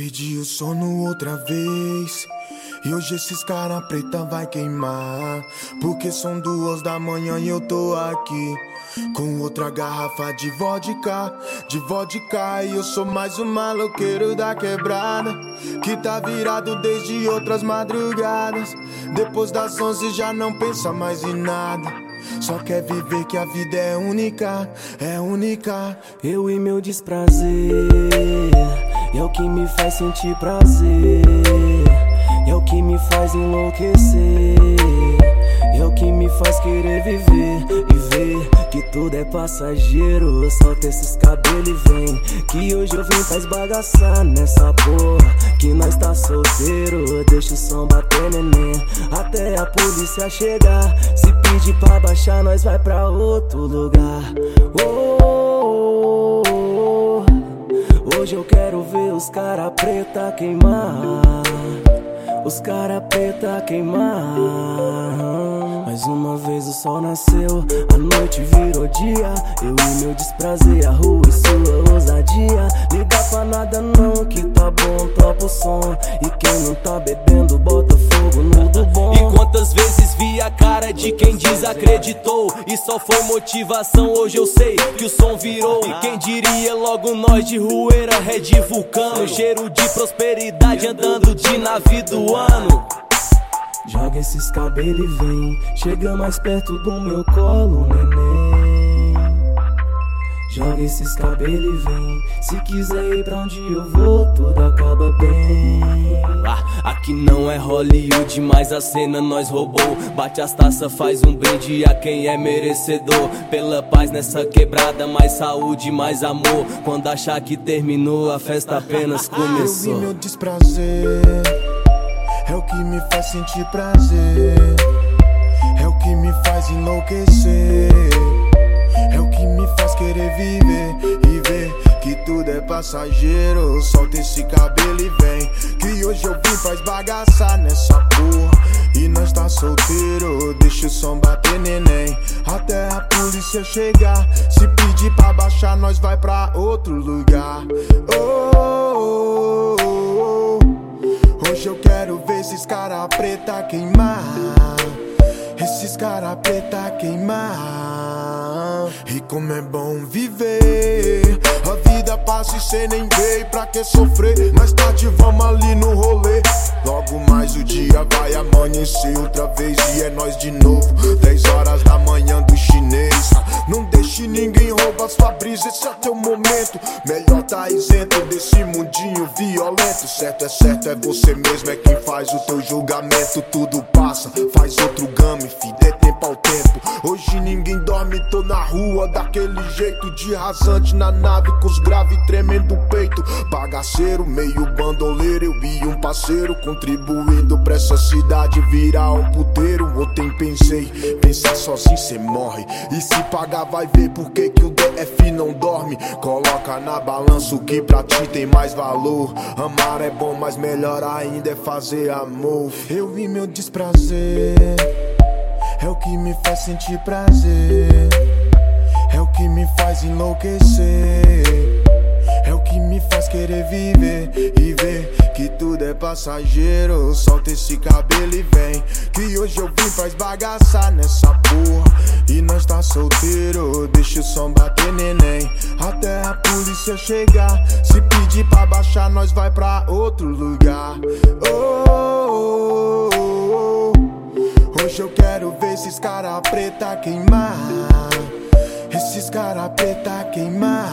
Pedi o sono outra vez. E hoje esses cara preta vai queimar. Porque são duas da manhã e eu tô aqui. Com outra garrafa de vodka, de vodka. E eu sou mais um maloqueiro da quebrada. Que tá virado desde outras madrugadas. Depois das onze já não pensa mais em nada. Só quer viver que a vida é única, é única. Eu e meu desprazer, é o que me faz sentir prazer, é o que me faz enlouquecer, é o que me faz querer viver e ver que tudo é passageiro. Solta esses cabelos e vem, que hoje eu vim pra esbagaçar nessa porra. Que nós tá solteiro, deixa o som bater neném, até a polícia chegar. Se pedir pra baixar, nós vai pra outro lugar. Oh, oh, oh. Hoje eu quero ver os cara preta queimar. Os cara preta queimar. Mais uma vez o sol nasceu, a noite virou dia. Eu e meu desprazer, a rua e sua ousadia. Liga pra nada não, que tá bom, topa o som. E quem não tá bebendo, bota fogo no do bom. E vezes de quem desacreditou E só foi motivação, hoje eu sei que o som virou E quem diria logo nós de rueira, red vulcano Cheiro de prosperidade andando de navio do ano Joga esses cabelos e vem, chega mais perto do meu colo, neném. Joga esses cabelos e vem, se quiser ir pra onde eu vou, tudo acaba bem. Aqui não é Hollywood, mas a cena nós roubou. Bate as taças, faz um brinde a quem é merecedor. Pela paz nessa quebrada, mais saúde, mais amor. Quando achar que terminou, a festa apenas Eu vi começou. meu desprazer. É o que me faz sentir prazer. É o que me faz enlouquecer. É o que me faz querer viver e ver que tudo é passageiro. Solta esse cabelo e vem. Que hoje eu vim pra esbagaçar nessa porra. E nós tá solteiro, deixa o som bater neném. Até a polícia chegar. Se pedir pra baixar, nós vai pra outro lugar. Oh, oh, oh. Hoje eu quero ver esses cara preta queimar. Esses cara preta queimar. E como é bom viver. A vida passa e cê nem vê. Pra que sofrer? Mais tarde vamos ali no rolê. Logo mais o dia vai amanhecer outra vez e é nós de novo. 10 horas da manhã do chinês. Não deixe ninguém roubar sua brisa, esse é teu momento. Melhor tá isento desse mundinho violento. Certo é certo, é você mesmo, é quem faz o teu julgamento. Tudo passa, faz outro game, fi, tempo ao tempo. Hoje ninguém dorme, tô na rua daquele jeito de rasante na nave com os graves tremendo o peito. Bagaceiro, meio bandoleiro, eu e um parceiro contribuindo pra essa cidade virar um puteiro. Ontem pensei, pensar sozinho cê morre. E se pagar, vai ver por que que o DF não dorme. Coloca na balança o que pra ti tem mais valor. Amar é bom, mas melhor ainda é fazer amor. Eu vi meu desprazer. É o que me faz sentir prazer. É o que me faz enlouquecer. É o que me faz querer viver e ver que tudo é passageiro. Solta esse cabelo e vem. Que hoje eu vim pra esbagaçar nessa porra. E nós tá solteiro, deixa o som bater neném. Até a polícia chegar. Se pedir pra baixar, nós vai pra outro lugar. Oh, oh, oh, oh. Hoje eu quero ver esses cara preta queimar. Esses cara preta queimar.